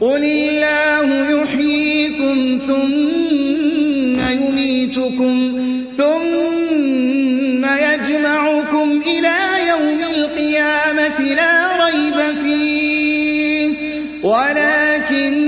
قل الله يحييكم ثم يميتكم ثم يجمعكم إلى يوم القيامة لا ريب فيه وَلَٰكِنَّ